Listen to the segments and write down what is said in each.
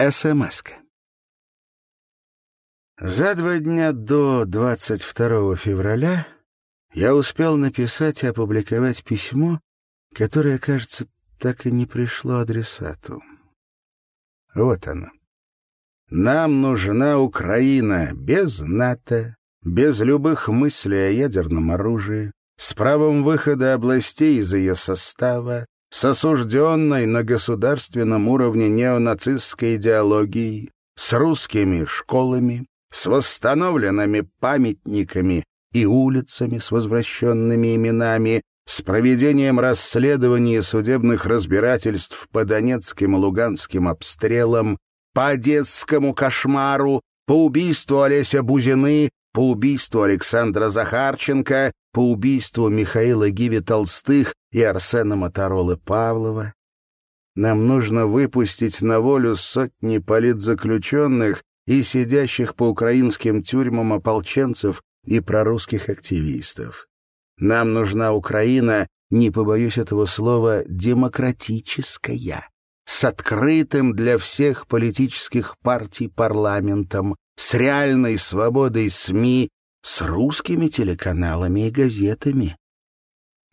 СМС-ка. За два дня до 22 февраля я успел написать и опубликовать письмо, которое, кажется, так и не пришло адресату. Вот оно. Нам нужна Украина без НАТО, без любых мыслей о ядерном оружии, с правом выхода областей из ее состава, с осужденной на государственном уровне неонацистской идеологией, с русскими школами, с восстановленными памятниками и улицами с возвращенными именами, с проведением расследований и судебных разбирательств по донецким и луганским обстрелам, по одесскому кошмару, по убийству Олеся Бузины, по убийству Александра Захарченко, по убийству Михаила Гиви Толстых и Арсена Моторолы Павлова. Нам нужно выпустить на волю сотни политзаключенных и сидящих по украинским тюрьмам ополченцев и прорусских активистов. Нам нужна Украина, не побоюсь этого слова, демократическая, с открытым для всех политических партий парламентом, с реальной свободой СМИ, с русскими телеканалами и газетами.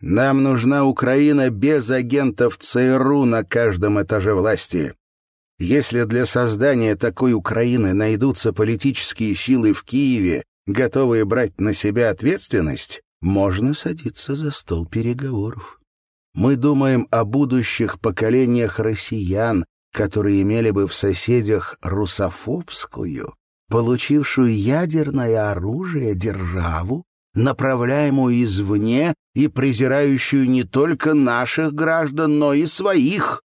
Нам нужна Украина без агентов ЦРУ на каждом этаже власти. Если для создания такой Украины найдутся политические силы в Киеве, готовые брать на себя ответственность, можно садиться за стол переговоров. Мы думаем о будущих поколениях россиян, которые имели бы в соседях русофобскую, получившую ядерное оружие державу, направляемую извне и презирающую не только наших граждан, но и своих.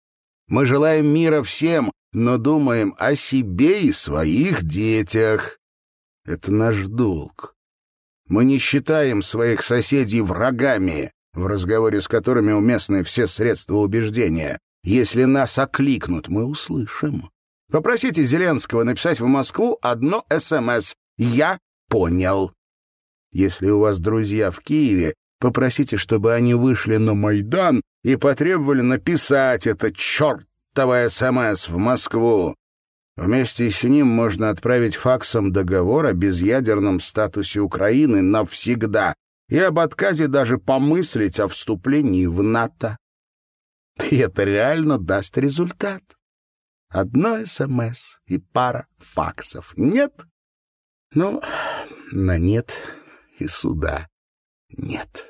Мы желаем мира всем, но думаем о себе и своих детях. Это наш долг. Мы не считаем своих соседей врагами, в разговоре с которыми уместны все средства убеждения. Если нас окликнут, мы услышим. Попросите Зеленского написать в Москву одно СМС «Я понял». Если у вас друзья в Киеве, попросите, чтобы они вышли на Майдан и потребовали написать это чертово СМС в Москву. Вместе с ним можно отправить факсом договор о безъядерном статусе Украины навсегда и об отказе даже помыслить о вступлении в НАТО. И это реально даст результат. Одно СМС и пара факсов. Нет? Ну, на нет и суда нет.